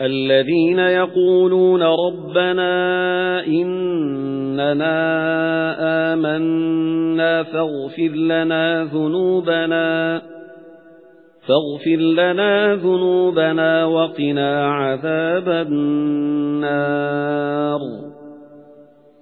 الذين يقولون ربنا إننا آمنا فاغفر لنا ذنوبنا فاغفر لنا ذنوبنا وقنا عذاب النار.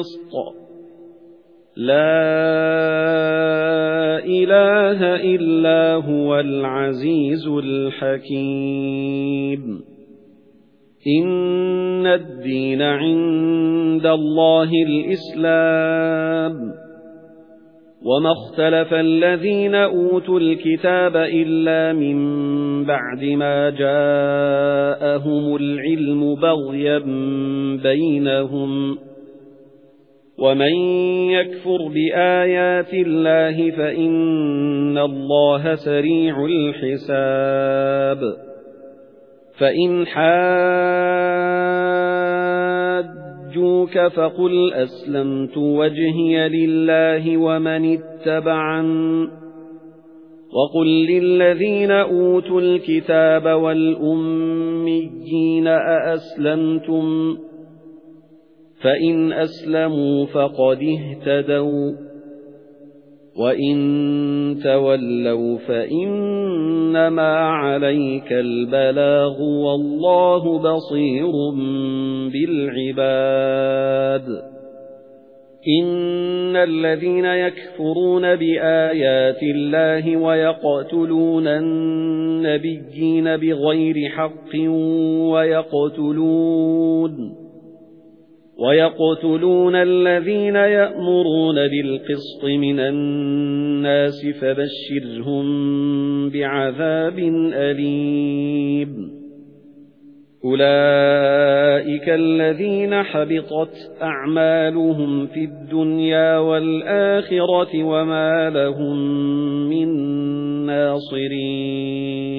بالقسط لا إله إلا هو العزيز الحكيم. إن الدين عند الله الإسلام. وَمَا اخْتَلَفَ الَّذِينَ أُوتُوا الْكِتَابَ إِلَّا مِنْ بَعْدِ مَا جَاءَهُمُ الْعِلْمُ بَغْيًا بَيْنَهُمْ. وَمَنْ يَكْفُرْ بِآيَاتِ اللَّهِ فَإِنَّ اللَّهَ سَرِيعُ الْحِسَابِ فَإِنْ حَاجُّوكَ فَقُلْ أَسْلَمْتُ وَجْهِيَ لِلَّهِ وَمَنِ اتَّبَعَنِ وَقُل لِّلَّذِينَ أُوتُوا الْكِتَابَ وَالْأُمِّيِّينَ أَأَسْلَمْتُمْ فَإِنْ أَسْلَمُوا فَقَدِ اهْتَدَوْا وَإِن تَوَلَّوْا فَإِنَّمَا عَلَيْكَ الْبَلَاغُ وَاللَّهُ بَصِيرٌ بِالْعِبَادِ. إِنَّ الَّذِينَ يَكْفُرُونَ بِآيَاتِ اللَّهِ وَيَقْتُلُونَ النَّبِيِّينَ بِغَيْرِ حَقٍّ وَيَقْتُلُونَ وَيَقْتُلُونَ الَّذِينَ يَأْمُرُونَ بِالْقِسْطِ مِنَ النَّاسِ فَبَشِّرْهُم بِعَذَابٍ أَلِيمٍ. أُولَئِكَ الَّذِينَ حَبِطَتْ أَعْمَالُهُمْ فِي الدُّنْيَا وَالْآخِرَةِ وَمَا لَهُم مِّن نَّاصِرِينَ.